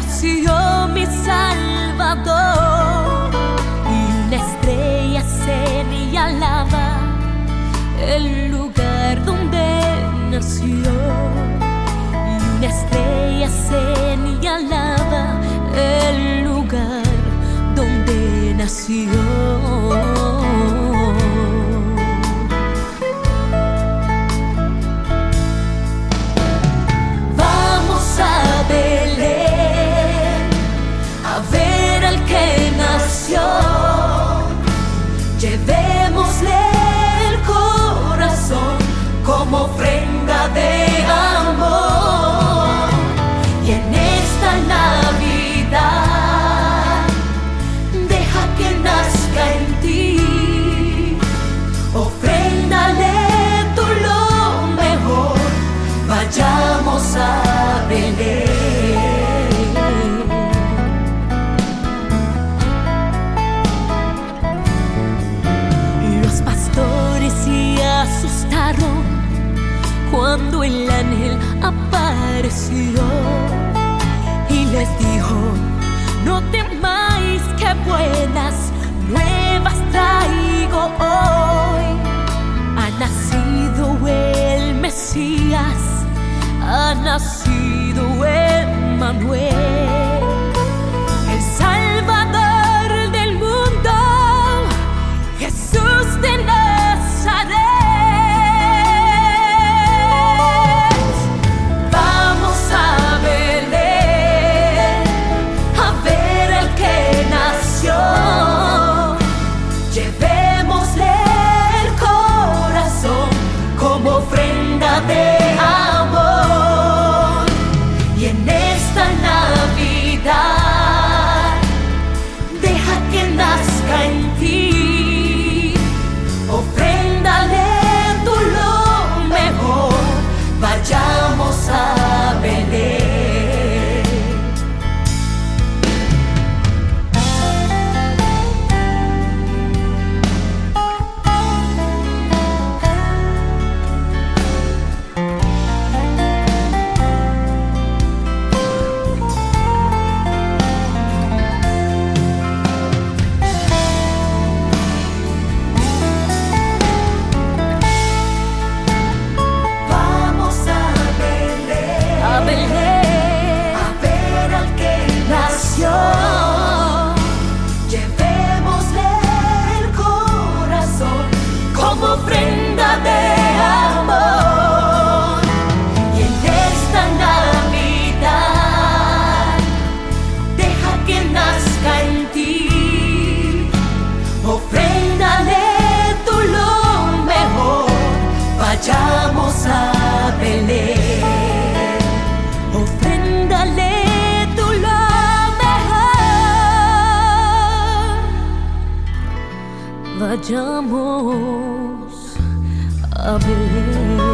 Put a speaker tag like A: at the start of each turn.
A: nació mi Salvador y una estrella señalaba el lugar donde nació y una estrella señalaba el lugar donde nació. cuando el ángel apareció y les dijo, no temáis que buenas nuevas traigo hoy. Ha nacido el Mesías, ha nacido Quédate. vayamos a Belén.